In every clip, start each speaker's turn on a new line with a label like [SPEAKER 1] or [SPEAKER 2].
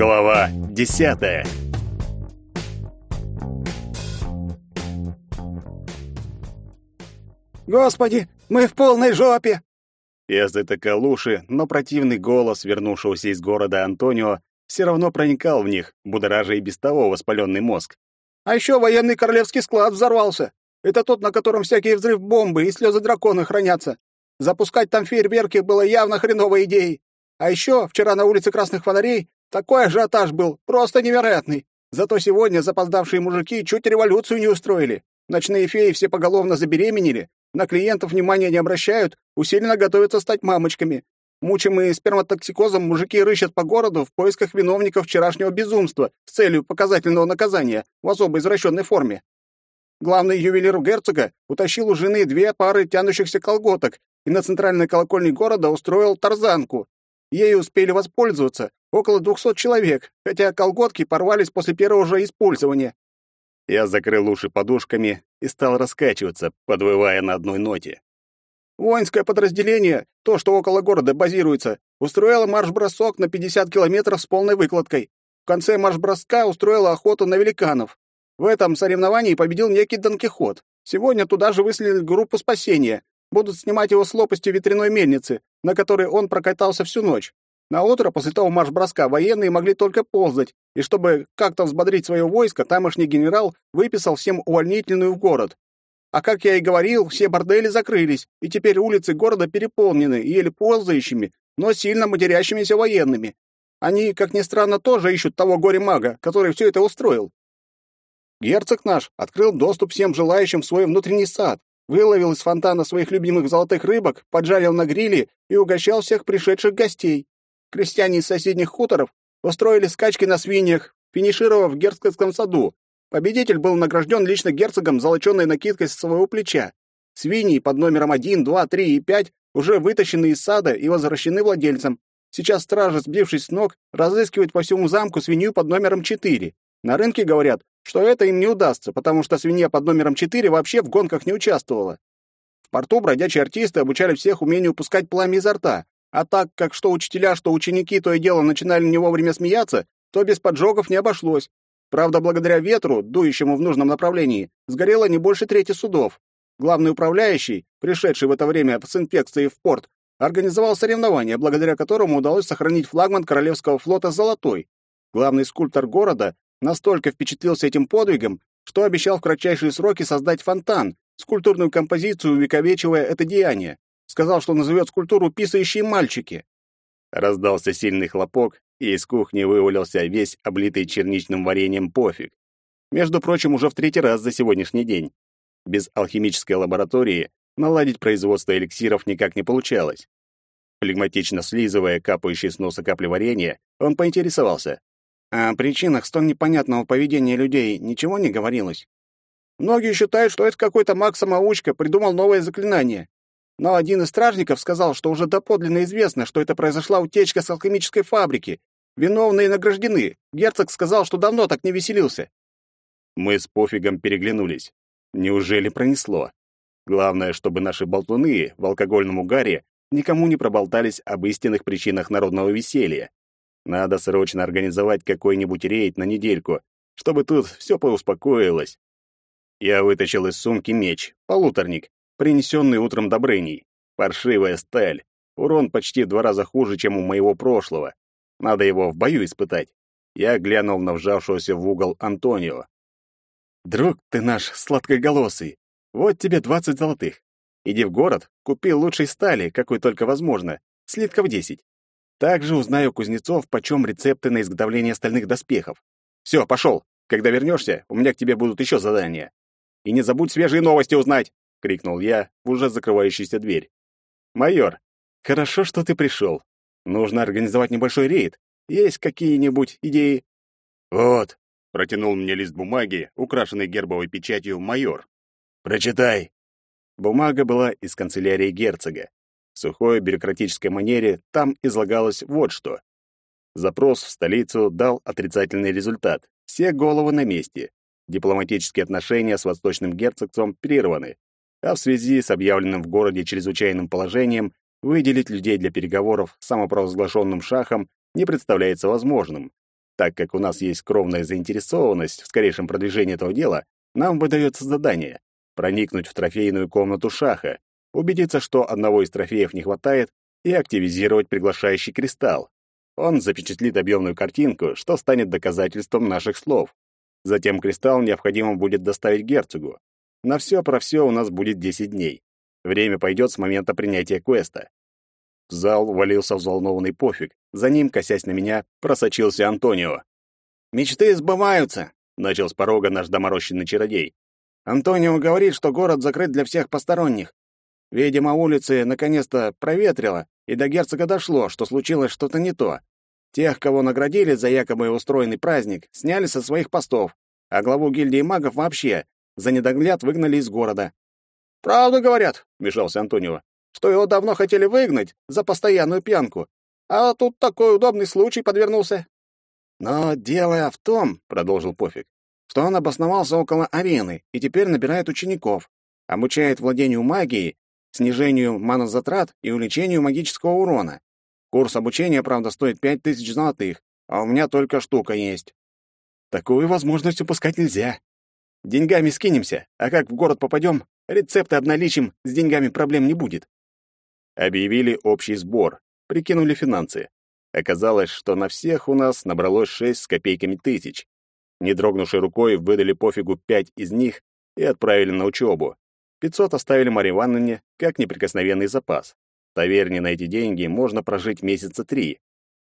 [SPEAKER 1] Глава десятая.
[SPEAKER 2] Господи, мы в полной жопе!
[SPEAKER 1] Я затыкал уши, но противный голос вернувшегося из города Антонио все равно проникал в них, будоража и без того воспаленный мозг.
[SPEAKER 2] А еще военный королевский склад взорвался. Это тот, на котором всякие взрыв бомбы и слезы дракона хранятся. Запускать там фейерверки было явно хреновой идеей. А еще вчера на улице Красных Фонарей такой ажиотаж был, просто невероятный. Зато сегодня запоздавшие мужики чуть революцию не устроили. Ночные феи все поголовно забеременели, на клиентов внимания не обращают, усиленно готовятся стать мамочками. Мучимые сперматоксикозом мужики рыщут по городу в поисках виновников вчерашнего безумства с целью показательного наказания в особо извращенной форме. Главный ювелир герцога утащил у жены две пары тянущихся колготок и на центральной колокольне города устроил тарзанку. Ею успели воспользоваться около двухсот человек, хотя колготки порвались после первого же использования.
[SPEAKER 1] Я закрыл уши подушками и стал раскачиваться, подвывая на одной ноте.
[SPEAKER 2] Воинское подразделение, то, что около города базируется, устроило марш-бросок на 50 километров с полной выкладкой. В конце марш-броска устроила охоту на великанов. В этом соревновании победил некий Дон Кихот. Сегодня туда же выслали группу спасения. Будут снимать его с лопасти ветряной мельницы, на которой он прокатался всю ночь. На утро после того марш-броска военные могли только ползать, и чтобы как-то взбодрить свое войско, тамошний генерал выписал всем увольнительную в город. А как я и говорил, все бордели закрылись, и теперь улицы города переполнены еле ползающими, но сильно матерящимися военными. Они, как ни странно, тоже ищут того горе-мага, который все это устроил. Герцог наш открыл доступ всем желающим в свой внутренний сад, выловил из фонтана своих любимых золотых рыбок, поджарил на гриле и угощал всех пришедших гостей. Крестьяне из соседних хуторов устроили скачки на свиньях, финишировав в герцогском саду. Победитель был награжден лично герцогом золоченой накидкой с своего плеча. Свиньи под номером 1, 2, 3 и 5 уже вытащены из сада и возвращены владельцам. Сейчас стража, сбившись с ног, разыскивает по всему замку свинью под номером 4. На рынке говорят, что это им не удастся, потому что свинья под номером 4 вообще в гонках не участвовала. В порту бродячие артисты обучали всех умению пускать пламя изо рта, а так как что учителя, что ученики то и дело начинали не вовремя смеяться, то без поджогов не обошлось. Правда, благодаря ветру, дующему в нужном направлении, сгорело не больше трети судов. Главный управляющий, пришедший в это время с инспекцией в порт, организовал соревнование, благодаря которому удалось сохранить флагман Королевского флота «Золотой». Главный скульптор города настолько впечатлился этим подвигом, что обещал в кратчайшие сроки создать фонтан, скульптурную композицию, увековечивая это деяние. Сказал, что назовет скульптуру «Писающие мальчики».
[SPEAKER 1] Раздался сильный хлопок, и из кухни вывалился весь облитый черничным вареньем пофиг. Между прочим, уже в третий раз за сегодняшний день. Без алхимической лаборатории наладить производство эликсиров никак не получалось. Флегматично слизывая капающие с носа капли варенья, он поинтересовался.
[SPEAKER 2] О причинах столь непонятного поведения людей ничего не говорилось. Многие считают, что это какой-то маг-самоучка придумал новое заклинание. Но один из стражников сказал, что уже доподлинно известно, что это произошла утечка с алхимической фабрики. Виновные награждены. Герцог сказал, что давно так не веселился.
[SPEAKER 1] Мы с пофигом переглянулись. Неужели пронесло? Главное, чтобы наши болтуны в алкогольном угаре никому не проболтались об истинных причинах народного веселья. Надо срочно организовать какой-нибудь рейд на недельку, чтобы тут все поуспокоилось. Я вытащил из сумки меч, полуторник, принесенный утром Добрыней. Паршивая сталь. Урон почти в два раза хуже, чем у моего прошлого. Надо его в бою испытать. Я глянул на вжавшегося в угол Антонио. «Друг ты наш сладкоголосый, вот тебе двадцать золотых. Иди в город, купи лучшей стали, какой только возможно, слитков десять. Также узнаю кузнецов, почем рецепты на изготовление стальных доспехов. Все, пошел. Когда вернешься, у меня к тебе будут еще задания. И не забудь свежие новости узнать. — крикнул я в уже закрывающуюся дверь. «Майор, хорошо, что ты пришел. Нужно организовать небольшой рейд. Есть какие-нибудь идеи?» «Вот», — протянул мне лист бумаги, украшенный гербовой печатью «Майор». «Прочитай». Бумага была из канцелярии герцога. В сухой бюрократической манере там излагалось вот что. Запрос в столицу дал отрицательный результат. Все головы на месте. Дипломатические отношения с восточным герцогством прерваны а в связи с объявленным в городе чрезвычайным положением выделить людей для переговоров с самопровозглашенным шахом не представляется возможным. Так как у нас есть кровная заинтересованность в скорейшем продвижении этого дела, нам выдается задание проникнуть в трофейную комнату шаха, убедиться, что одного из трофеев не хватает, и активизировать приглашающий кристалл. Он запечатлит объемную картинку, что станет доказательством наших слов. Затем кристалл необходимо будет доставить герцогу. На все про все у нас будет 10 дней. Время пойдет с момента принятия квеста. В зал ввалился взволнованный пофиг. За ним, косясь на меня, просочился Антонио.
[SPEAKER 2] «Мечты сбываются», — начал с порога наш доморощенный чародей. «Антонио говорит, что город закрыт для всех посторонних. Видимо, улицы наконец-то проветрило, и до герцога дошло, что случилось что-то не то. Тех, кого наградили за якобы устроенный праздник, сняли со своих постов, а главу гильдии магов вообще за недогляд выгнали из города. «Правду говорят», — вмешался Антонио, «что его давно хотели выгнать за постоянную пьянку, а тут такой удобный случай подвернулся». «Но дело в том», — продолжил Пофиг, «что он обосновался около арены и теперь набирает учеников, обучает владению магией снижению манозатрат и увеличению магического урона. Курс обучения, правда, стоит пять тысяч золотых, а у меня только штука есть. Такую возможность упускать нельзя. Деньгами скинемся, а как в город попадем, рецепты обналичим, с деньгами проблем не будет.
[SPEAKER 1] Объявили общий сбор, прикинули финансы. Оказалось, что на всех у нас набралось шесть с копейками тысяч. Не дрогнувшей рукой выдали пофигу пять из них и отправили на учебу. 500 оставили Марье Ивановне как неприкосновенный запас. В таверне на эти деньги можно прожить месяца три.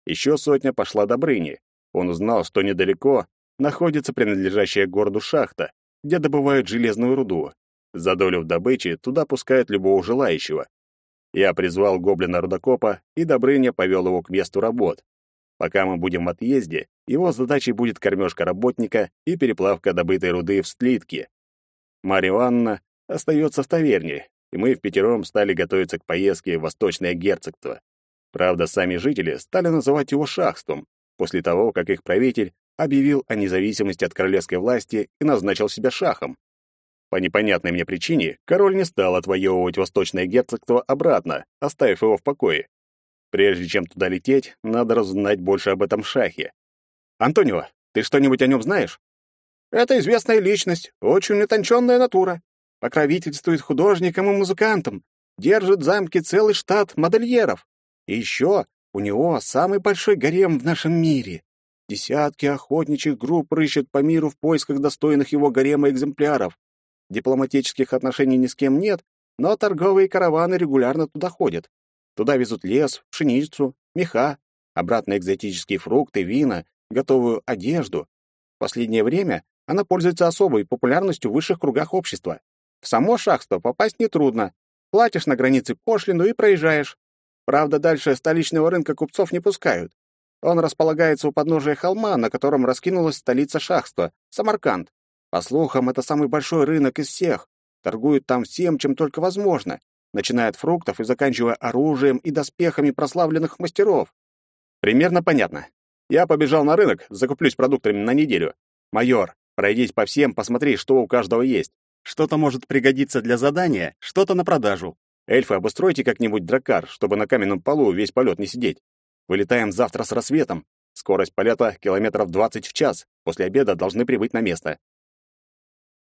[SPEAKER 1] Еще сотня пошла Добрыне. Он узнал, что недалеко находится принадлежащая городу шахта, где добывают железную руду. За долю в добыче туда пускают любого желающего. Я призвал гоблина-рудокопа, и Добрыня повел его к месту работ. Пока мы будем в отъезде, его задачей будет кормежка работника и переплавка добытой руды в слитки. Марья Ивановна остается в таверне, и мы в пятером стали готовиться к поездке в Восточное герцогство. Правда, сами жители стали называть его шахством, после того, как их правитель объявил о независимости от королевской власти и назначил себя шахом. По непонятной мне причине король не стал отвоевывать Восточное герцогство обратно, оставив его в покое. Прежде чем туда лететь, надо разузнать больше об этом шахе. «Антонио, ты что-нибудь о нем знаешь?» «Это известная личность, очень утонченная натура покровительствует художникам и музыкантам, держит в замке целый штат модельеров. И еще у него самый большой гарем в нашем мире. Десятки охотничьих групп рыщут по миру в поисках достойных его гарема экземпляров. Дипломатических отношений ни с кем нет, но торговые караваны регулярно туда ходят. Туда везут лес, пшеницу, меха, обратно экзотические фрукты, вина, готовую одежду. В последнее время она пользуется особой популярностью в высших кругах общества. В само шахство попасть нетрудно. Платишь на границе пошлину и проезжаешь. Правда, дальше столичного рынка купцов не пускают. Он располагается у подножия холма, на котором раскинулась столица шахства — Самарканд. По слухам, это самый большой рынок из всех. Торгуют там всем, чем только возможно, начиная от фруктов и заканчивая оружием и доспехами прославленных мастеров. Примерно понятно. Я побежал на рынок, закуплюсь продуктами на неделю. Майор, пройдись по всем, посмотри, что у каждого есть. Что-то может пригодиться для задания, что-то на продажу. Эльфы, обустройте как-нибудь дракар, чтобы на каменном полу весь полет не сидеть. Вылетаем завтра с рассветом. Скорость полета километров 20 в час. После обеда должны прибыть на место.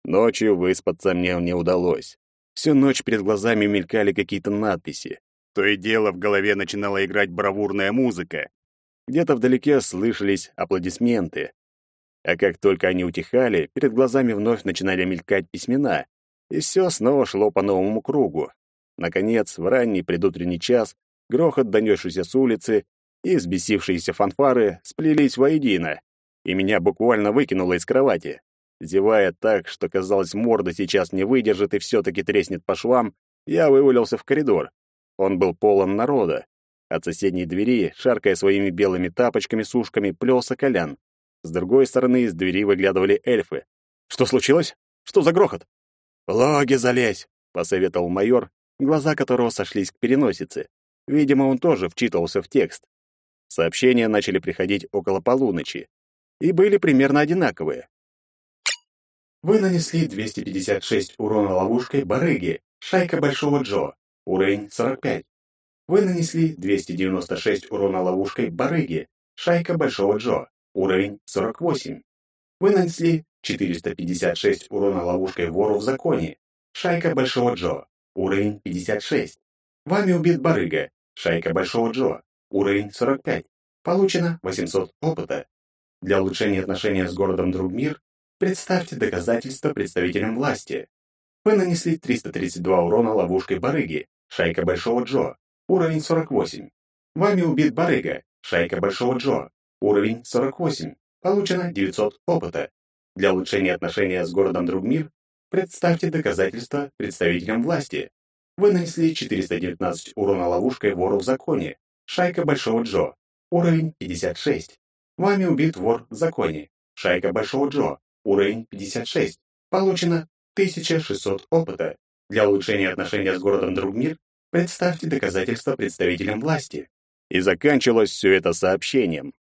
[SPEAKER 1] Ночью выспаться мне не удалось. Всю ночь перед глазами мелькали какие-то надписи. То и дело в голове начинала играть бравурная музыка. Где-то вдалеке слышались аплодисменты. А как только они утихали, перед глазами вновь начинали мелькать письмена, и все снова шло по новому кругу. Наконец, в ранний предутренний час, грохот, донесшийся с улицы, и взбесившиеся фанфары сплелись воедино, и меня буквально выкинуло из кровати. Зевая так, что, казалось, морда сейчас не выдержит и все-таки треснет по швам, я вывалился в коридор. Он был полон народа. От соседней двери, шаркая своими белыми тапочками-сушками, плелся Колян. С другой стороны из двери выглядывали эльфы. «Что случилось? Что за грохот?» «В логи залезь!» — посоветовал майор, глаза которого сошлись к переносице. Видимо, он тоже вчитывался в текст. Сообщения начали приходить около полуночи и были примерно одинаковые. Вы нанесли 256 урона ловушкой барыги, шайка Большого Джо, уровень 45. Вы нанесли 296 урона ловушкой барыги, шайка Большого Джо, уровень 48. Вы нанесли 456 урона ловушкой вору в законе. Шайка Большого Джо, уровень 56. Вами убит барыга, шайка Большого Джо, уровень 45. Получено 800 опыта. Для улучшения отношения с городом Другмир представьте доказательства представителям власти. Вы нанесли 332 урона ловушкой барыги, шайка Большого Джо, уровень 48. Вами убит барыга, шайка Большого Джо, уровень 48. Получено 900 опыта. Для улучшения отношения с городом Другмир представьте доказательства представителям власти. Вы нанесли 419 урона ловушкой вору в законе, шайка Большого Джо, уровень 56. Вами убит вор в законе, шайка Большого Джо, уровень 56. Получено 1600 опыта. Для улучшения отношения с городом Другмир представьте доказательства представителям власти. И заканчивалось все это сообщением.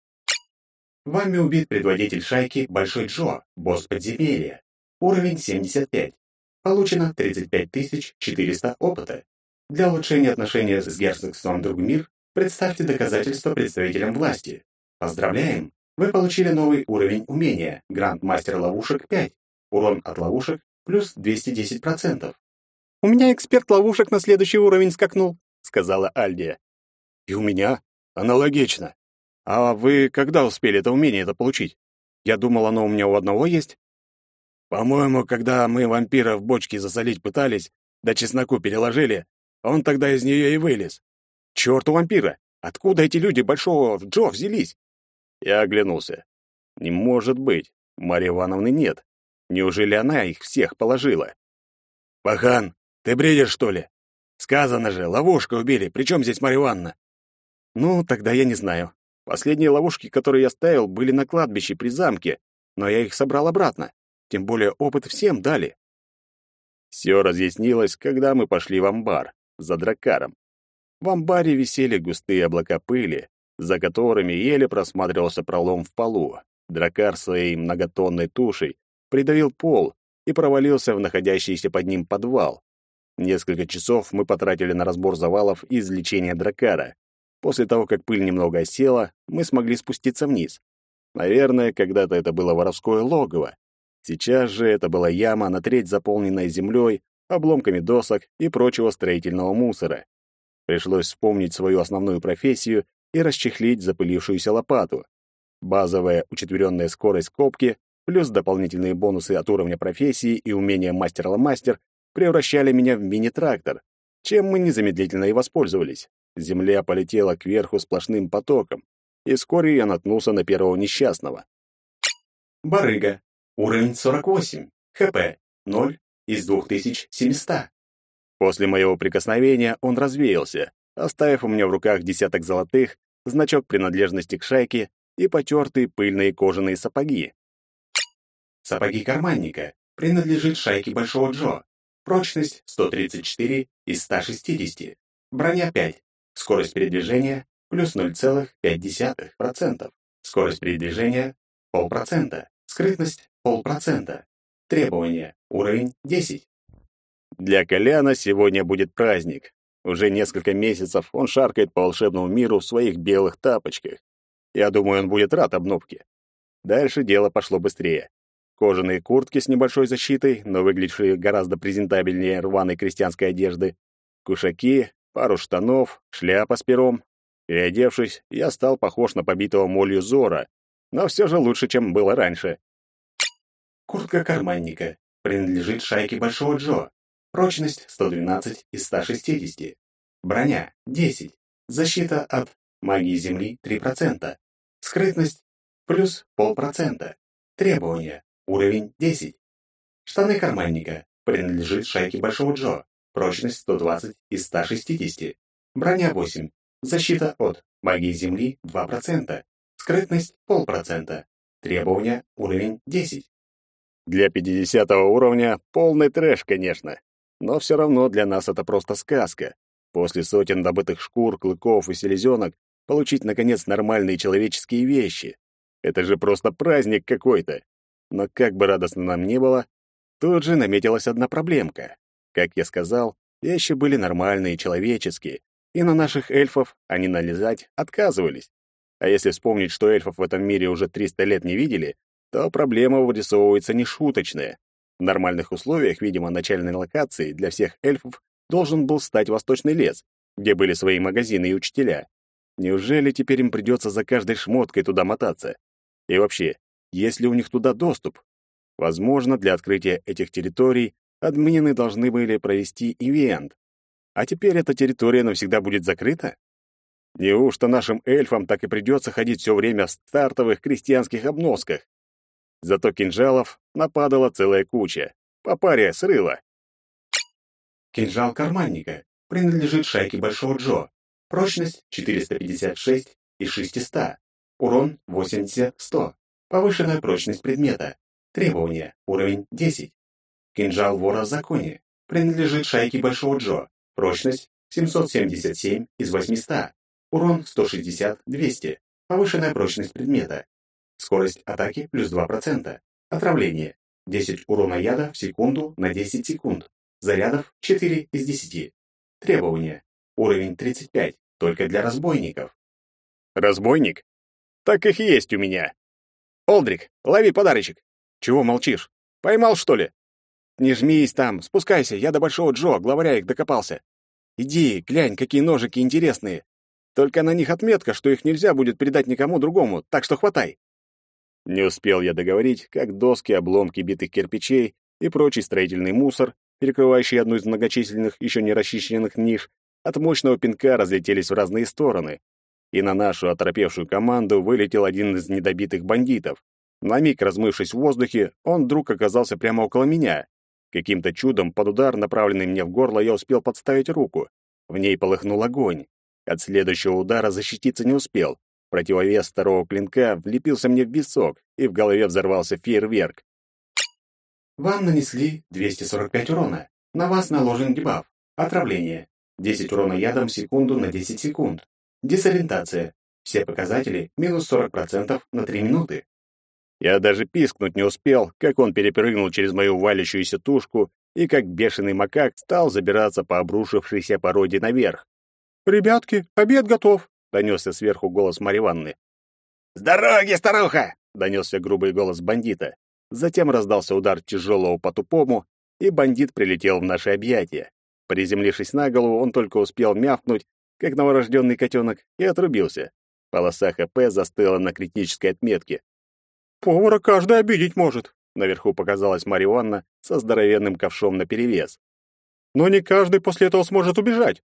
[SPEAKER 1] Вами убит предводитель шайки Большой Джо, босс подземелья. Уровень 75. Получено 35 400 опыта. Для улучшения отношения с герцогством Другмир представьте доказательства представителям власти. Поздравляем! Вы получили новый уровень умения Гранд-мастер ловушек 5. Урон от ловушек плюс 210%.
[SPEAKER 2] «У меня эксперт ловушек на следующий уровень скакнул», — сказала Альдия.
[SPEAKER 1] «И у меня? Аналогично. А вы когда успели это умение это получить? Я думал, оно у меня у одного есть». «По-моему, когда мы вампира в бочке засолить пытались, да чесноку переложили, он тогда из нее и вылез».
[SPEAKER 2] «Чёрт у вампира! Откуда эти люди Большого Джо взялись?»
[SPEAKER 1] Я оглянулся. «Не может быть. Марьи Ивановны нет. Неужели она их всех положила?
[SPEAKER 3] «Пахан, ты бредишь, что ли? Сказано же, ловушка убили. Причем здесь Марья Ивановна?»
[SPEAKER 1] «Ну, тогда я не знаю. Последние ловушки, которые я ставил, были на кладбище при замке, но я их собрал обратно. Тем более опыт всем дали». Все разъяснилось, когда мы пошли в амбар за дракаром. В амбаре висели густые облака пыли, за которыми еле просматривался пролом в полу. Дракар своей многотонной тушей придавил пол и провалился в находящийся под ним подвал. Несколько часов мы потратили на разбор завалов и излечение дракара. После того, как пыль немного осела, мы смогли спуститься вниз. Наверное, когда-то это было воровское логово. Сейчас же это была яма на треть заполненная землей, обломками досок и прочего строительного мусора. Пришлось вспомнить свою основную профессию и расчехлить запылившуюся лопату. Базовая учетверенная скорость копки плюс дополнительные бонусы от уровня профессии и умения мастер-ломастер превращали меня в мини-трактор, чем мы незамедлительно и воспользовались. Земля полетела кверху сплошным потоком, и вскоре я наткнулся на первого несчастного. Барыга. Уровень 48. ХП 0 из 2700. После моего прикосновения он развеялся, оставив у меня в руках десяток золотых, значок принадлежности к шайке и потертые пыльные кожаные сапоги. Сапоги карманника. Принадлежит шайке Большого Джо. Прочность 134 из 160. Броня 5. Скорость передвижения плюс 0,5%. Скорость передвижения полпроцента. Скрытность полпроцента. Требования. Уровень 10. Для Коляна сегодня будет праздник. Уже несколько месяцев он шаркает по волшебному миру в своих белых тапочках. Я думаю, он будет рад обновке. Дальше дело пошло быстрее. Кожаные куртки с небольшой защитой, но выглядевшие гораздо презентабельнее рваной крестьянской одежды, кушаки, пару штанов, шляпа с пером. Переодевшись, я стал похож на побитого молью Зора, но все же лучше, чем было раньше. Куртка карманника. Принадлежит шайке Большого Джо. Прочность 112 из 160. Броня 10. Защита от магии Земли 3%. Скрытность плюс полпроцента. Требования. Уровень 10. Штаны карманника. Принадлежит шайке Большого Джо. Прочность 120 из 160. Броня 8. Защита от магии Земли 2%. Скрытность полпроцента. Требования уровень 10. Для 50 уровня полный трэш, конечно. Но все равно для нас это просто сказка. После сотен добытых шкур, клыков и селезенок получить, наконец, нормальные человеческие вещи. Это же просто праздник какой-то. Но как бы радостно нам ни было, тут же наметилась одна проблемка. Как я сказал, вещи были нормальные, человеческие, и на наших эльфов они налезать отказывались. А если вспомнить, что эльфов в этом мире уже 300 лет не видели, то проблема вырисовывается нешуточная. В нормальных условиях, видимо, начальной локацией для всех эльфов должен был стать Восточный лес, где были свои магазины и учителя. Неужели теперь им придется за каждой шмоткой туда мотаться? И вообще, есть ли у них туда доступ? Возможно, для открытия этих территорий админы должны были провести ивент. А теперь эта территория навсегда будет закрыта? Неужто нашим эльфам так и придется ходить все время в стартовых крестьянских обносках? Зато кинжалов нападала целая куча. По паре срыла.
[SPEAKER 4] Кинжал карманника принадлежит шайке Большого Джо. Прочность 456 из 600. Урон 80-100. Повышенная прочность предмета. Требования. Уровень 10. Кинжал вора в законе. Принадлежит шайке Большого Джо. Прочность 777 из 800. Урон 160-200. Повышенная прочность предмета. Скорость атаки плюс 2%. Отравление. 10 урона яда в секунду на 10 секунд. Зарядов 4 из 10. Требования. Уровень 35. Только для разбойников.
[SPEAKER 1] Разбойник? Так их есть у меня. Олдрик, лови подарочек. Чего молчишь? Поймал, что ли? Не жмись там, спускайся, я до Большого Джо, главаря их докопался. Иди, глянь, какие ножики интересные. Только на них отметка, что их нельзя будет передать никому другому, так что хватай. Не успел я договорить, как доски, обломки битых кирпичей и прочий строительный мусор, перекрывающий одну из многочисленных еще не расчищенных ниш, от мощного пинка разлетелись в разные стороны. И на нашу оторопевшую команду вылетел один из недобитых бандитов. На миг размывшись в воздухе, он вдруг оказался прямо около меня. Каким-то чудом под удар, направленный мне в горло, я успел подставить руку. В ней полыхнул огонь. От следующего удара защититься не успел. Противовес второго клинка влепился мне в висок, и в голове взорвался фейерверк.
[SPEAKER 4] Вам нанесли 245 урона. На вас наложен дебаф. Отравление. 10 урона ядом в секунду на 10 секунд. Дезориентация. Все показатели минус 40% на 3 минуты.
[SPEAKER 1] Я даже пискнуть не успел, как он перепрыгнул через мою валящуюся тушку и, как бешеный макак, стал забираться по обрушившейся породе наверх.
[SPEAKER 2] «Ребятки, обед готов!»
[SPEAKER 1] — донесся сверху голос Марьи Ивановны.
[SPEAKER 3] «С дороги, старуха!»
[SPEAKER 1] — донесся грубый голос бандита. Затем раздался удар тяжелого по тупому, и бандит прилетел в наши объятия. Приземлившись на голову, он только успел мявкнуть, как новорожденный котенок, и отрубился. Полоса ХП застыла на критической отметке.
[SPEAKER 2] «Повара каждый обидеть может», —
[SPEAKER 1] наверху показалась Марья Ивановна со здоровенным ковшом наперевес.
[SPEAKER 2] «Но не каждый после этого сможет убежать.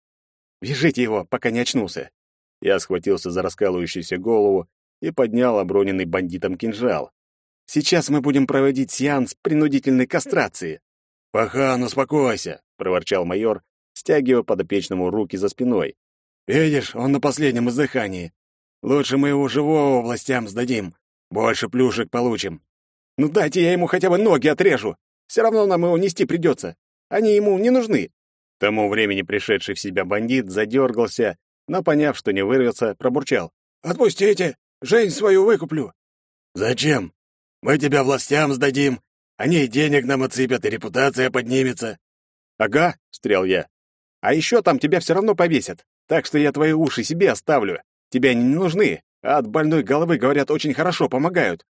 [SPEAKER 1] Вяжите его, пока не очнулся. Я схватился за раскалывающуюся голову и поднял оброненный бандитом кинжал. Сейчас мы будем проводить сеанс принудительной кастрации.
[SPEAKER 3] «Пахан, успокойся!»
[SPEAKER 1] — проворчал майор, стягивая подопечному руки за спиной.
[SPEAKER 3] «Видишь, он на последнем издыхании. Лучше мы его живого властям сдадим. Больше плюшек получим».
[SPEAKER 1] «Ну дайте я ему хотя бы ноги отрежу. Все равно нам его нести придется. Они ему не нужны тому времени пришедший в себя бандит задергался, но, поняв, что не вырвется, пробурчал.
[SPEAKER 3] «Отпустите! Жень свою выкуплю!» «Зачем? Мы тебя властям сдадим. Они денег нам отсыпят, и репутация поднимется».
[SPEAKER 1] «Ага», — встрял я. «А еще там тебя все равно повесят, так что я твои уши себе оставлю. Тебе они не нужны, а от больной головы, говорят, очень хорошо помогают».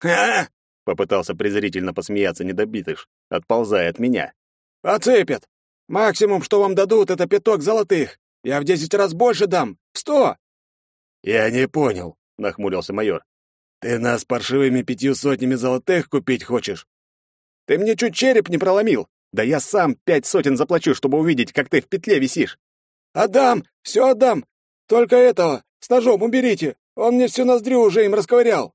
[SPEAKER 3] «Ха!»
[SPEAKER 1] — попытался презрительно посмеяться недобитыш, отползая от меня.
[SPEAKER 3] «Отцепят! Максимум, что вам дадут, это пяток золотых. Я в десять раз больше дам. В сто!» «Я не понял», — нахмурился майор. «Ты нас паршивыми пятью сотнями золотых купить хочешь?»
[SPEAKER 1] «Ты мне чуть череп не проломил. Да я сам пять сотен заплачу, чтобы увидеть, как ты в петле висишь».
[SPEAKER 3] «Отдам! Все отдам! Только этого, с ножом уберите! Он мне всю ноздрю уже им расковырял!»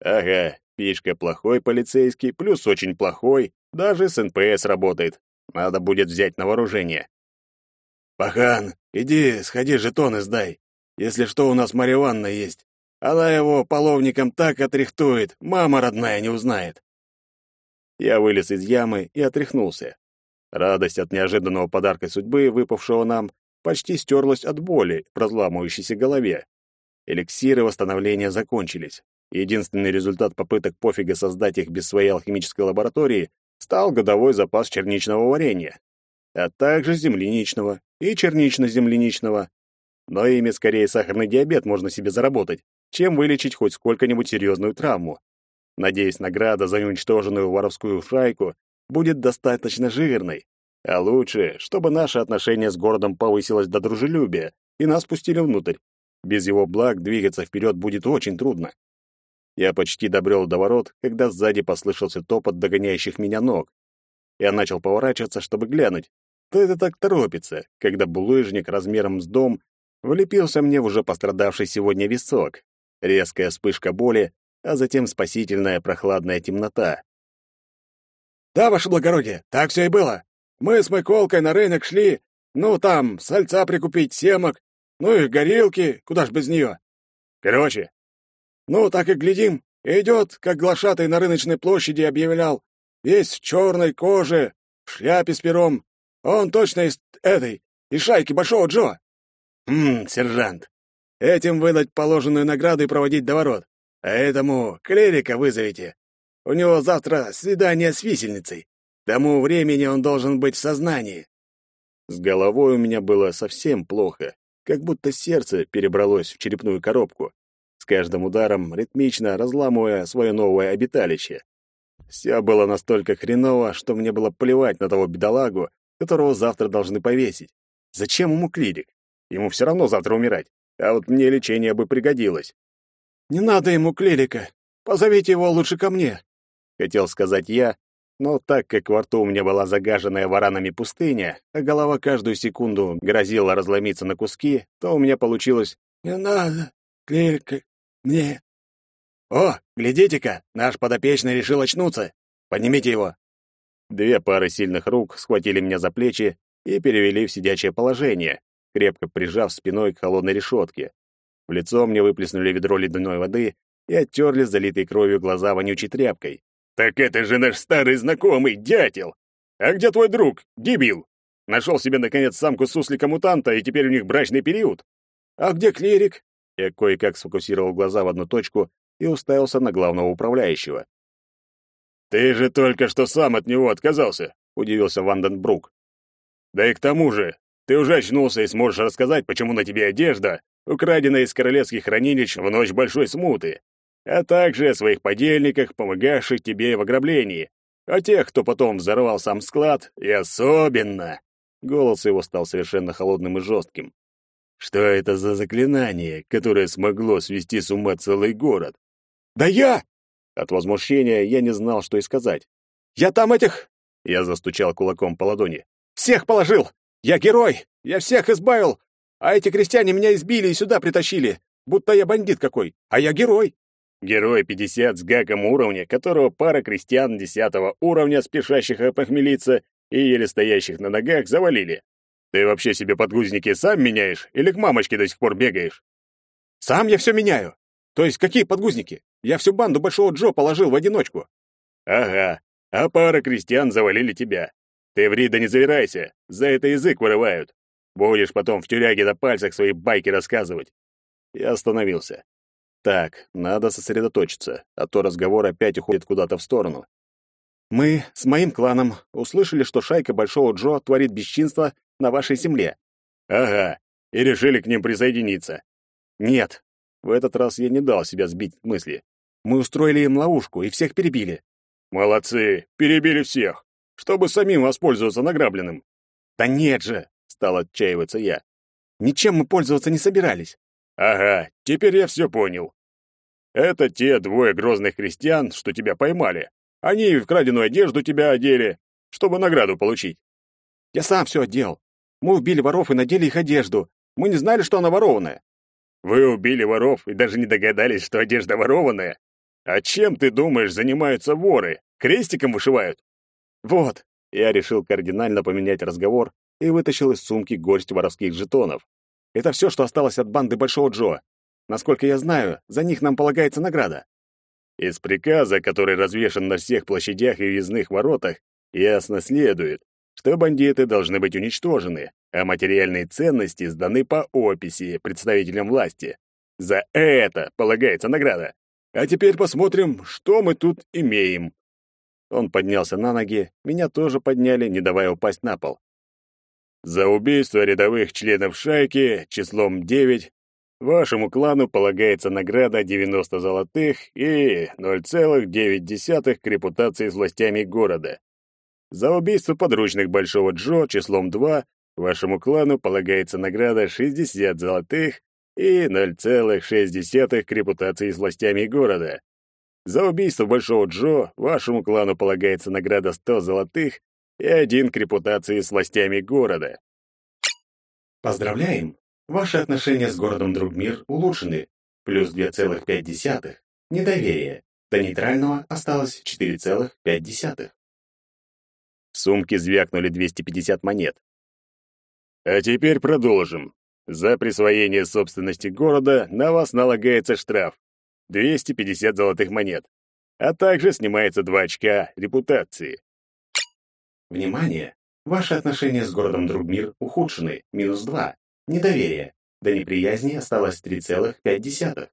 [SPEAKER 1] «Ага, Пичка плохой полицейский, плюс очень плохой, даже с НПС работает. Надо будет взять на вооружение.
[SPEAKER 3] «Пахан, иди, сходи жетоны сдай. Если что, у нас Марья Ивановна есть. Она его половником так отрихтует, мама родная не узнает».
[SPEAKER 1] Я вылез из ямы и отряхнулся. Радость от неожиданного подарка судьбы, выпавшего нам, почти стерлась от боли в разламывающейся голове. Эликсиры восстановления закончились. Единственный результат попыток пофига создать их без своей алхимической лаборатории стал годовой запас черничного варенья, а также земляничного и чернично-земляничного. Но ими скорее сахарный диабет можно себе заработать, чем вылечить хоть сколько-нибудь серьезную травму. Надеюсь, награда за уничтоженную воровскую шайку будет достаточно жирной. А лучше, чтобы наше отношение с городом повысилось до дружелюбия, и нас пустили внутрь. Без его благ двигаться вперед будет очень трудно. Я почти добрел до ворот, когда сзади послышался топот догоняющих меня ног. Я начал поворачиваться, чтобы глянуть. Кто это так торопится, когда булыжник размером с дом влепился мне в уже пострадавший сегодня висок. Резкая вспышка боли, а затем спасительная прохладная темнота.
[SPEAKER 3] «Да, ваше благородие, так все и было. Мы с Миколкой на рынок шли, ну, там, сальца прикупить, семок, ну и горилки, куда ж без нее. Короче, ну, так и глядим, идет, как глашатый на рыночной площади объявлял, весь в черной коже, в шляпе с пером. Он точно из этой, из шайки Большого Джо. Хм, сержант, этим выдать положенную награду и проводить до ворот. А этому клерика вызовите. У него завтра свидание с висельницей. К тому времени он должен быть в сознании.
[SPEAKER 1] С головой у меня было совсем плохо, как будто сердце перебралось в черепную коробку каждым ударом ритмично разламывая свое новое обиталище. Все было настолько хреново, что мне было плевать на того бедолагу, которого завтра должны повесить. Зачем ему клирик? Ему все равно завтра умирать, а вот мне лечение бы пригодилось.
[SPEAKER 2] «Не надо ему клирика. Позовите его лучше ко мне», —
[SPEAKER 1] хотел сказать я, но так как во рту у меня была загаженная варанами пустыня, а голова каждую секунду грозила разломиться на куски, то у меня получилось
[SPEAKER 2] «Не надо, клирика, мне...»
[SPEAKER 3] «О, глядите-ка, наш подопечный решил очнуться. Поднимите его».
[SPEAKER 1] Две пары сильных рук схватили меня за плечи и перевели в сидячее положение, крепко прижав спиной к холодной решетке. В лицо мне выплеснули ведро ледяной воды и оттерли залитые кровью глаза вонючей тряпкой.
[SPEAKER 3] «Так это же наш старый знакомый, дятел! А где твой друг, дебил? Нашел себе, наконец, самку суслика-мутанта, и теперь у них брачный период.
[SPEAKER 2] А где клирик?
[SPEAKER 1] Я кое-как сфокусировал глаза в одну точку и уставился на главного управляющего.
[SPEAKER 3] «Ты же только что сам от него отказался», — удивился Ванденбрук. «Да и к тому же, ты уже очнулся и сможешь рассказать, почему на тебе одежда, украденная из королевских хранилищ в ночь большой смуты, а также о своих подельниках, помогавших тебе в ограблении, о тех, кто потом взорвал сам склад, и особенно...» Голос его стал совершенно холодным и жестким. Что это за заклинание, которое смогло свести с ума целый город?
[SPEAKER 2] Да я!
[SPEAKER 1] От возмущения я не знал, что и сказать.
[SPEAKER 2] Я там этих...
[SPEAKER 1] Я застучал кулаком по ладони.
[SPEAKER 2] Всех положил! Я герой! Я всех избавил! А эти крестьяне меня избили и сюда притащили, будто я бандит какой, а я герой.
[SPEAKER 1] Герой 50 с гаком уровня, которого пара крестьян 10 уровня, спешащих опохмелиться и еле стоящих на ногах, завалили. Ты вообще себе подгузники сам меняешь или к мамочке до сих пор бегаешь?
[SPEAKER 2] Сам я все меняю. То есть какие подгузники? Я всю банду Большого Джо положил в одиночку.
[SPEAKER 1] Ага, а пара крестьян завалили тебя. Ты ври да не завирайся, за это язык вырывают. Будешь потом в тюряге на пальцах свои байки рассказывать. Я остановился. Так, надо сосредоточиться, а то разговор опять уходит куда-то в сторону. Мы с моим кланом услышали, что шайка Большого Джо творит бесчинство на вашей земле.
[SPEAKER 3] Ага, и решили к ним присоединиться.
[SPEAKER 1] Нет, в этот раз я не дал себя сбить мысли. Мы устроили им ловушку и всех перебили.
[SPEAKER 3] Молодцы, перебили всех, чтобы самим воспользоваться награбленным.
[SPEAKER 1] Да нет же, стал отчаиваться я. Ничем мы пользоваться не собирались.
[SPEAKER 3] Ага, теперь я все понял. Это те двое грозных крестьян, что тебя поймали. Они в краденую одежду тебя одели, чтобы награду получить.
[SPEAKER 2] Я сам все одел. Мы убили воров и надели их одежду. Мы не знали, что она ворованная.
[SPEAKER 3] Вы убили воров и даже не догадались, что одежда ворованная? А чем, ты думаешь, занимаются воры? Крестиком вышивают?
[SPEAKER 1] Вот. Я решил кардинально поменять разговор и вытащил из сумки горсть воровских жетонов. Это все, что осталось от банды Большого Джо. Насколько я знаю, за них нам полагается награда. Из приказа, который развешан на всех площадях и въездных воротах, ясно следует, что бандиты должны быть уничтожены, а материальные ценности сданы по описи представителям власти. За это полагается награда. А теперь посмотрим, что мы тут имеем. Он поднялся на ноги, меня тоже подняли, не давая упасть на пол.
[SPEAKER 3] За убийство рядовых членов шайки числом 9
[SPEAKER 1] Вашему клану полагается награда 90 золотых и 0,9 к репутации с властями города. За убийство подручных Большого Джо числом 2 вашему клану полагается награда 60 золотых и 0,6 к репутации с властями города. За убийство Большого Джо вашему клану полагается награда 100 золотых и один к репутации с властями города.
[SPEAKER 4] Поздравляем! Ваши отношения с городом Другмир улучшены. Плюс 2,5. Недоверие. До нейтрального осталось 4,5.
[SPEAKER 1] В сумке звякнули 250 монет. А теперь продолжим. За присвоение собственности города на вас налагается штраф 250 золотых монет, а также снимается 2 очка репутации.
[SPEAKER 4] Внимание! Ваши отношения с городом Другмир ухудшены, минус 2. Недоверие. До неприязни осталось 3,5.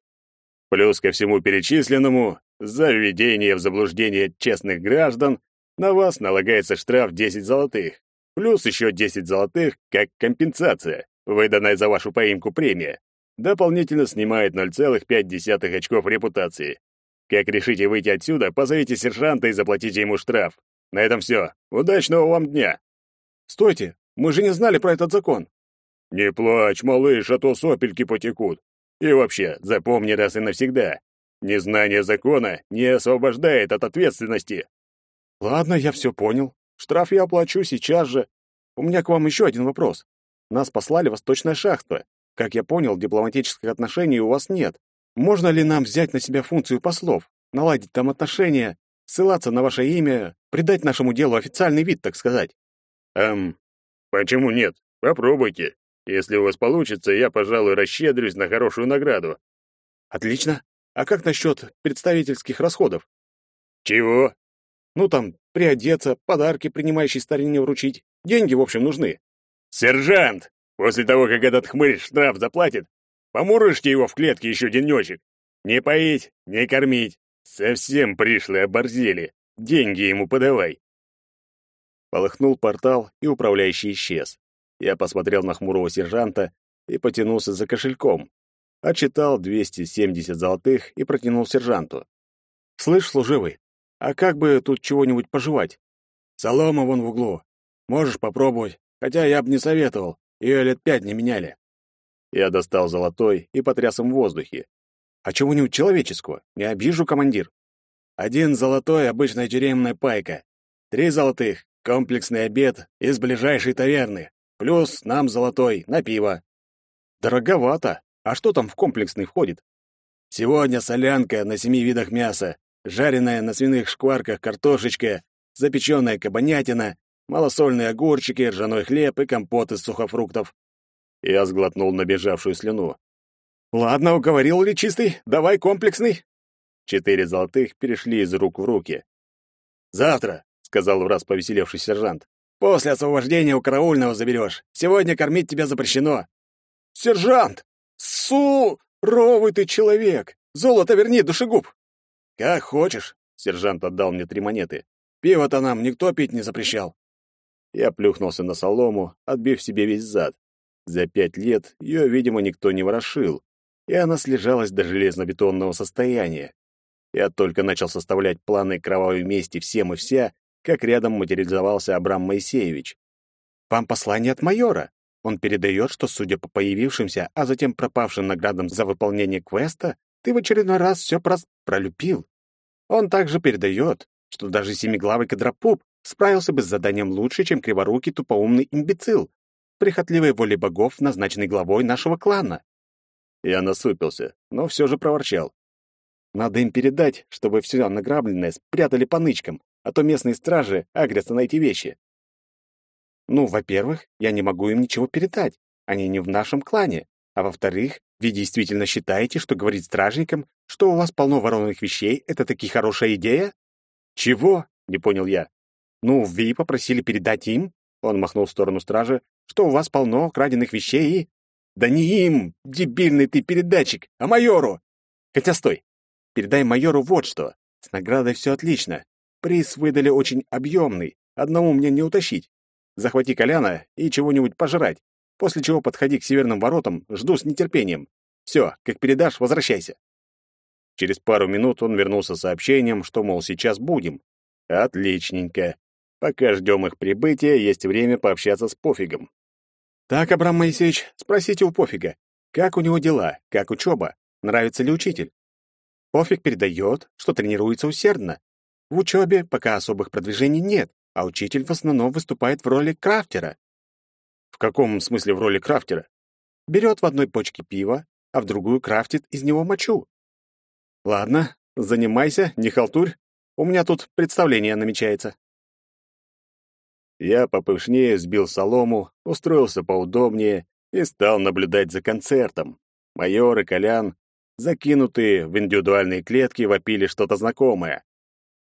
[SPEAKER 1] Плюс ко всему перечисленному, за введение в заблуждение честных граждан на вас налагается штраф 10 золотых, плюс еще 10 золотых как компенсация, выданная за вашу поимку премия. Дополнительно снимает 0,5 очков репутации. Как решите выйти отсюда, позовите сержанта и заплатите ему штраф. На этом все. Удачного вам дня.
[SPEAKER 2] Стойте, мы же не знали про этот закон.
[SPEAKER 1] Не плачь, малыш, а то сопельки потекут. И вообще, запомни раз и навсегда. Незнание закона не освобождает от ответственности.
[SPEAKER 2] Ладно, я все понял. Штраф я оплачу сейчас же. У меня к вам еще один вопрос. Нас послали в Восточное шахство. Как я понял, дипломатических отношений у вас нет. Можно ли нам взять на себя функцию послов, наладить там отношения, ссылаться на ваше имя, придать нашему делу официальный вид, так сказать?
[SPEAKER 1] Эм, почему нет? Попробуйте. Если у вас получится, я, пожалуй, расщедрюсь на хорошую награду.
[SPEAKER 2] Отлично. А как насчет представительских расходов?
[SPEAKER 1] Чего?
[SPEAKER 2] Ну там, приодеться, подарки принимающей старине вручить. Деньги, в общем, нужны.
[SPEAKER 1] Сержант! После того, как этот хмырь штраф заплатит, помурыжьте его в клетке еще денечек. Не поить, не кормить. Совсем пришлые оборзели. Деньги ему подавай. Полыхнул портал, и управляющий исчез. Я посмотрел на хмурого сержанта и потянулся за кошельком. Отчитал 270 золотых и протянул сержанту.
[SPEAKER 2] «Слышь, служивый, а как бы тут чего-нибудь пожевать?
[SPEAKER 3] Солома вон в углу. Можешь попробовать, хотя я бы не советовал. Ее лет пять не меняли».
[SPEAKER 1] Я достал золотой и потряс им в воздухе.
[SPEAKER 2] «А чего-нибудь человеческого? Не обижу, командир».
[SPEAKER 3] «Один золотой — обычная тюремная пайка. Три золотых — комплексный обед из ближайшей таверны. Плюс нам золотой на пиво.
[SPEAKER 2] Дороговато. А что там в комплексный входит?
[SPEAKER 3] Сегодня солянка на семи видах мяса, жареная на свиных шкварках картошечка, запеченная кабанятина, малосольные огурчики, ржаной хлеб и компот из сухофруктов.
[SPEAKER 1] Я сглотнул набежавшую слюну.
[SPEAKER 2] Ладно, уговорил ли чистый? Давай комплексный.
[SPEAKER 1] Четыре золотых перешли из рук в руки.
[SPEAKER 3] Завтра, сказал в раз повеселевший сержант. После освобождения у караульного заберешь. Сегодня кормить тебя запрещено.
[SPEAKER 2] Сержант! Суровый ты человек! Золото верни, душегуб!
[SPEAKER 3] Как хочешь. Сержант отдал мне три монеты. Пиво-то нам никто пить не запрещал.
[SPEAKER 1] Я плюхнулся на солому, отбив себе весь зад. За пять лет ее, видимо, никто не ворошил, и она слежалась до железно-бетонного состояния. Я только начал составлять планы кровавой мести всем и вся, как рядом материализовался Абрам Моисеевич.
[SPEAKER 2] «Вам послание от майора. Он передает, что, судя по появившимся, а затем пропавшим наградам за выполнение квеста, ты в очередной раз все прос... пролюбил. Он также передает, что даже семиглавый кадрапуп справился бы с заданием лучше, чем криворукий тупоумный имбецил, прихотливой волей богов, назначенный главой нашего клана.
[SPEAKER 1] Я насупился, но все же проворчал.
[SPEAKER 2] Надо им передать, чтобы все награбленное спрятали по нычкам, а то местные стражи агрятся на эти вещи. Ну, во-первых, я не могу им ничего передать. Они не в нашем клане. А во-вторых, вы действительно считаете, что говорить стражникам, что у вас полно воронных вещей, это таки хорошая идея?
[SPEAKER 1] Чего? Не понял я.
[SPEAKER 2] Ну, вы попросили передать им, он махнул в сторону стражи, что у вас полно краденных вещей и... Да не им, дебильный ты передатчик, а майору! Хотя стой, передай майору вот что. С наградой все отлично. Приз выдали очень объемный, одному мне не утащить. Захвати Коляна и чего-нибудь пожрать, после чего подходи к северным воротам, жду с нетерпением.
[SPEAKER 1] Все, как передашь, возвращайся. Через пару минут он вернулся с сообщением, что, мол, сейчас будем. Отличненько. Пока ждем их прибытия, есть время пообщаться с пофигом. Так, Абрам Моисеевич, спросите у пофига, как у него дела, как учеба, нравится ли учитель. Пофиг передает, что тренируется усердно. В учебе пока особых продвижений нет, а учитель в основном выступает в роли крафтера. В каком смысле в роли крафтера? Берет в одной почке пиво, а в другую крафтит из него мочу. Ладно, занимайся, не халтурь. У меня тут представление намечается. Я попышнее сбил солому, устроился поудобнее и стал наблюдать за концертом. Майор и Колян, закинутые в индивидуальные клетки, вопили что-то знакомое.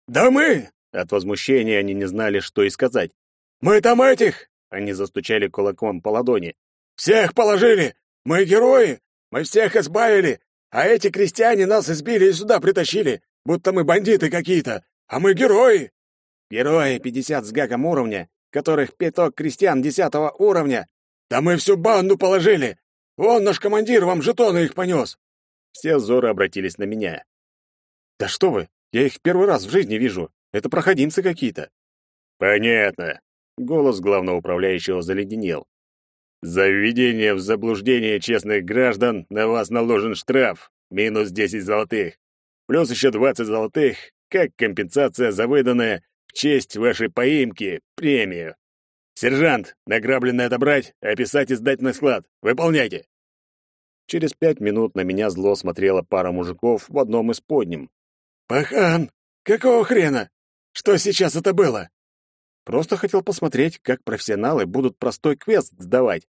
[SPEAKER 3] «Да мы!»
[SPEAKER 1] От возмущения они не знали, что и сказать.
[SPEAKER 3] «Мы там этих!»
[SPEAKER 1] Они застучали кулаком по ладони.
[SPEAKER 3] «Всех положили! Мы герои! Мы всех избавили! А эти крестьяне нас избили и сюда притащили, будто мы бандиты какие-то, а мы герои!»
[SPEAKER 1] «Герои 50 с гагом уровня, которых пяток крестьян десятого уровня!»
[SPEAKER 3] «Да мы всю банду положили! Вон наш командир вам жетоны их понес!»
[SPEAKER 1] Все взоры обратились на меня. «Да что вы! Я их первый раз в жизни вижу. Это проходимцы какие-то». «Понятно». Голос главного управляющего заледенел. За введение в заблуждение честных граждан на вас наложен штраф, минус 10 золотых, плюс еще 20 золотых, как компенсация за выданное в честь вашей поимки премию. Сержант, награбленное отобрать, описать и сдать на склад. Выполняйте. Через пять минут на меня зло смотрела пара мужиков в одном из подним.
[SPEAKER 3] «Пахан, какого хрена? Что сейчас это было?»
[SPEAKER 1] Просто хотел посмотреть, как профессионалы будут простой квест сдавать.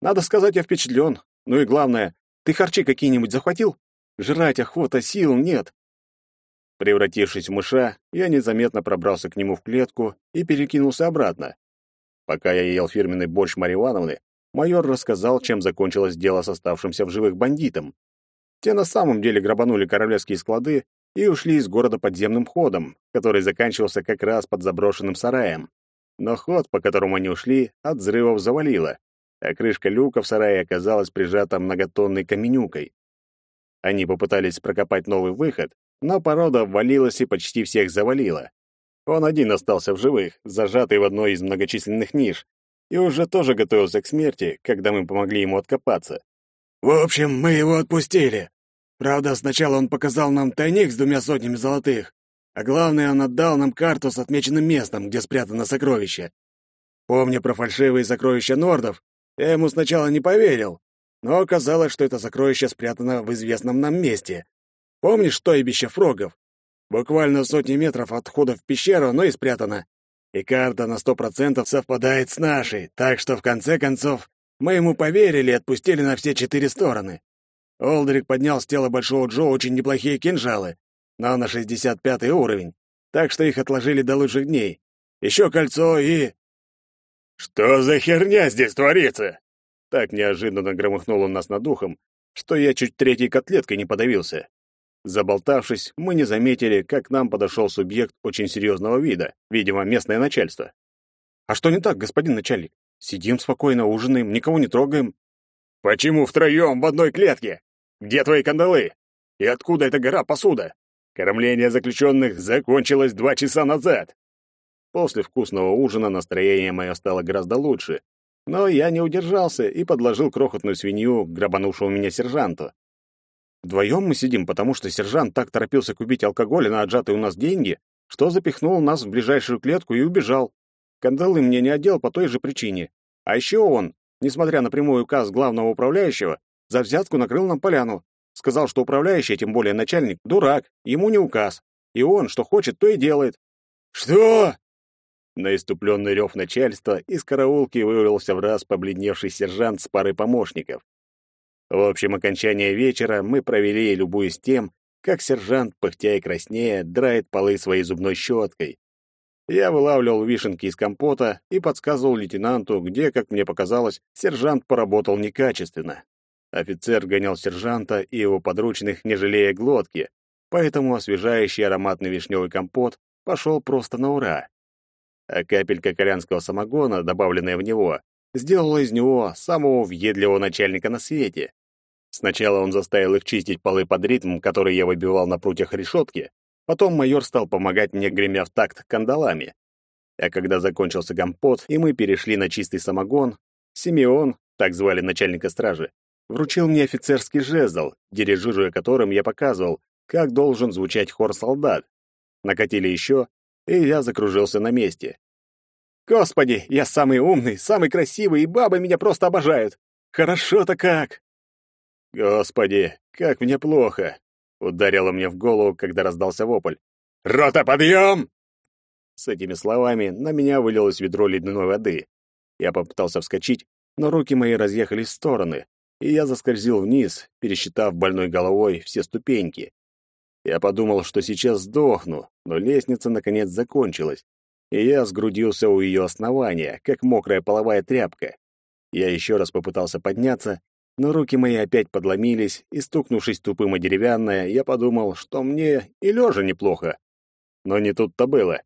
[SPEAKER 1] Надо сказать, я впечатлен. Ну и главное, ты харчи какие-нибудь захватил? Жрать охота, сил нет. Превратившись в мыша, я незаметно пробрался к нему в клетку и перекинулся обратно. Пока я ел фирменный борщ Марьи майор рассказал, чем закончилось дело с оставшимся в живых бандитом. Те на самом деле грабанули королевские склады и ушли из города подземным ходом, который заканчивался как раз под заброшенным сараем. Но ход, по которому они ушли, от взрывов завалило, а крышка люка в сарае оказалась прижата многотонной каменюкой. Они попытались прокопать новый выход, но порода обвалилась и почти всех завалила. Он один остался в живых, зажатый в одной из многочисленных ниш, и уже тоже готовился к смерти, когда мы помогли ему откопаться.
[SPEAKER 3] «В общем, мы его отпустили. Правда, сначала он показал нам тайник с двумя сотнями золотых, а главное, он отдал нам карту с отмеченным местом, где спрятано сокровище. Помня про фальшивые сокровища нордов, я ему сначала не поверил, но оказалось, что это сокровище спрятано в известном нам месте. Помнишь стойбище фрогов? Буквально сотни метров от входа в пещеру, но и спрятано. И карта на сто процентов совпадает с нашей, так что в конце концов мы ему поверили и отпустили на все четыре стороны. Олдрик поднял с тела Большого Джо очень неплохие кинжалы, но на 65 уровень, так что их отложили до лучших дней. Еще кольцо и...
[SPEAKER 1] «Что за херня здесь творится?» Так неожиданно громыхнул он нас над духом, что я чуть третьей котлеткой не подавился. Заболтавшись, мы не заметили, как к нам подошел субъект очень серьезного вида, видимо, местное начальство. «А что не так, господин начальник? Сидим спокойно, ужинаем, никого не трогаем». «Почему втроем в одной клетке? Где твои кандалы? И откуда эта гора посуда? Кормление заключенных закончилось два часа назад. После вкусного ужина настроение мое стало гораздо лучше, но я не удержался и подложил крохотную свинью к грабанувшему меня сержанту. Вдвоем мы сидим, потому что сержант так торопился купить алкоголь на отжатые у нас деньги, что запихнул нас в ближайшую клетку и убежал. Кандалы мне не одел по той же причине. А еще он, несмотря на прямой указ главного управляющего, за взятку накрыл нам поляну. Сказал, что управляющий, тем более начальник, дурак, ему не указ. И он, что хочет, то и делает.
[SPEAKER 3] «Что?»
[SPEAKER 1] На иступленный рев начальства из караулки вывалился в раз побледневший сержант с парой помощников. В общем, окончание вечера мы провели, любуясь тем, как сержант, пыхтя и краснея, драет полы своей зубной щеткой. Я вылавливал вишенки из компота и подсказывал лейтенанту, где, как мне показалось, сержант поработал некачественно. Офицер гонял сержанта и его подручных, не жалея глотки, поэтому освежающий ароматный вишневый компот пошел просто на ура. А капелька колянского самогона, добавленная в него, сделала из него самого въедливого начальника на свете. Сначала он заставил их чистить полы под ритм, который я выбивал на прутьях решетки, потом майор стал помогать мне, гремя в такт кандалами. А когда закончился компот, и мы перешли на чистый самогон, Симеон, так звали начальника стражи, вручил мне офицерский жезл, дирижируя которым я показывал, как должен звучать хор солдат. Накатили еще, и я закружился на месте. Господи, я самый умный, самый красивый, и бабы меня просто обожают. Хорошо-то как. Господи, как мне плохо. Ударило мне в голову, когда раздался вопль. «Рота, подъем!» С этими словами на меня вылилось ведро ледяной воды. Я попытался вскочить, но руки мои разъехались в стороны, и я заскользил вниз, пересчитав больной головой все ступеньки. Я подумал, что сейчас сдохну, но лестница наконец закончилась, и я сгрудился у ее основания, как мокрая половая тряпка. Я еще раз попытался подняться, но руки мои опять подломились, и, стукнувшись тупым и деревянное, я подумал, что мне и лежа неплохо. Но не тут-то было.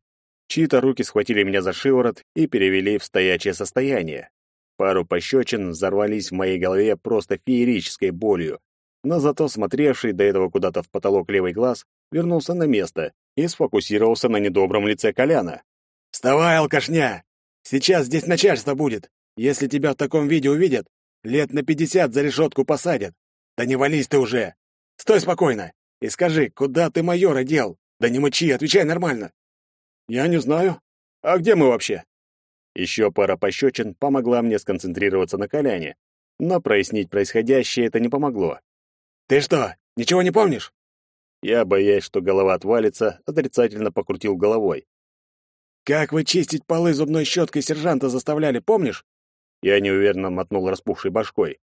[SPEAKER 1] Чьи-то руки схватили меня за шиворот и перевели в стоячее состояние. Пару пощечин взорвались в моей голове просто феерической болью, но зато смотревший до этого куда-то в потолок левый глаз вернулся на место и сфокусировался на недобром лице Коляна. «Вставай, алкашня! Сейчас здесь начальство будет. Если тебя в таком виде увидят, лет на пятьдесят за решетку посадят. Да не вались ты уже! Стой спокойно и скажи, куда ты майора дел? Да не мочи, отвечай нормально!» «Я не знаю. А где мы вообще?» Еще пара пощечин помогла мне сконцентрироваться на Коляне, но прояснить происходящее это не помогло. «Ты что, ничего не помнишь?» Я, боясь, что голова отвалится, отрицательно покрутил головой. «Как вы чистить полы зубной щеткой сержанта заставляли, помнишь?» Я неуверенно мотнул распухшей башкой.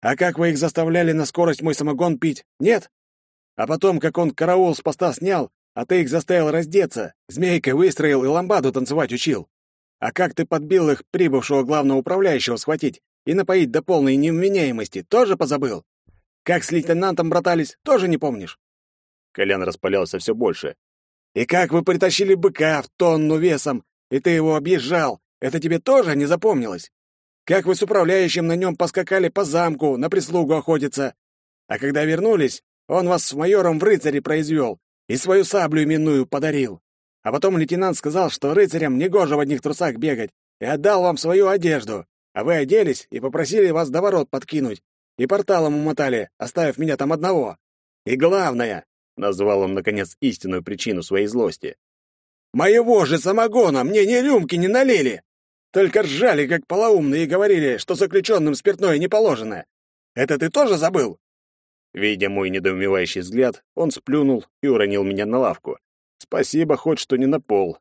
[SPEAKER 1] «А как вы их заставляли на скорость мой самогон пить? Нет? А потом, как он караул с поста снял, а ты их заставил раздеться, змейкой выстроил и ламбаду танцевать учил. А как ты подбил их прибывшего главного управляющего схватить и напоить до полной невменяемости, тоже позабыл? Как с лейтенантом братались, тоже не помнишь?» Колян распалялся все больше. И как вы притащили быка в тонну весом, и ты его объезжал, это тебе тоже не запомнилось? Как вы с управляющим на нем поскакали по замку, на прислугу охотиться? А когда вернулись, он вас с майором в рыцаре произвел и свою саблю именную подарил. А потом лейтенант сказал, что рыцарям негоже в одних трусах бегать, и отдал вам свою одежду, а вы оделись и попросили вас до ворот подкинуть, и порталом умотали, оставив меня там одного. И главное, Назвал он, наконец, истинную причину своей злости. «Моего же самогона мне ни рюмки не налили! Только ржали, как полоумные, и говорили, что заключенным спиртное не положено. Это ты тоже забыл?» Видя мой недоумевающий взгляд, он сплюнул и уронил меня на лавку. Спасибо хоть что не на пол.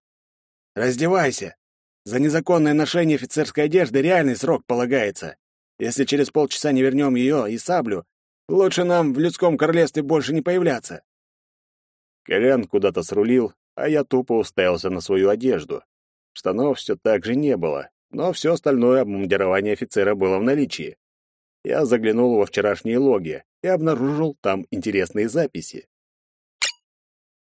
[SPEAKER 1] «Раздевайся. За незаконное ношение офицерской одежды реальный срок полагается. Если через полчаса не вернем ее и саблю, лучше нам в людском королевстве больше не появляться. Колян куда-то срулил, а я тупо уставился на свою одежду. Штанов все так же не было, но все остальное обмундирование офицера было в наличии. Я заглянул во вчерашние логи и обнаружил там интересные записи.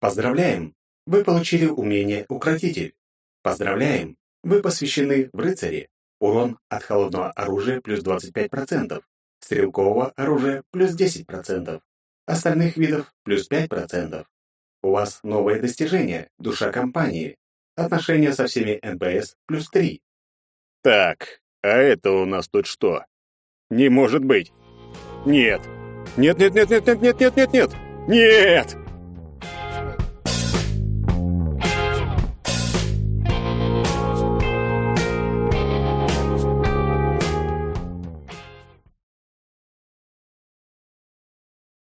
[SPEAKER 4] Поздравляем! Вы получили умение «Укротитель». Поздравляем! Вы посвящены в рыцари. Урон от холодного оружия плюс 25%, стрелкового оружия плюс 10%, остальных видов плюс 5%. У вас новое достижение — душа компании. Отношения со всеми НПС плюс три.
[SPEAKER 1] Так, а это у нас тут что? Не может быть. Нет. Нет, нет, нет, нет, нет, нет, нет, нет, нет. Нет!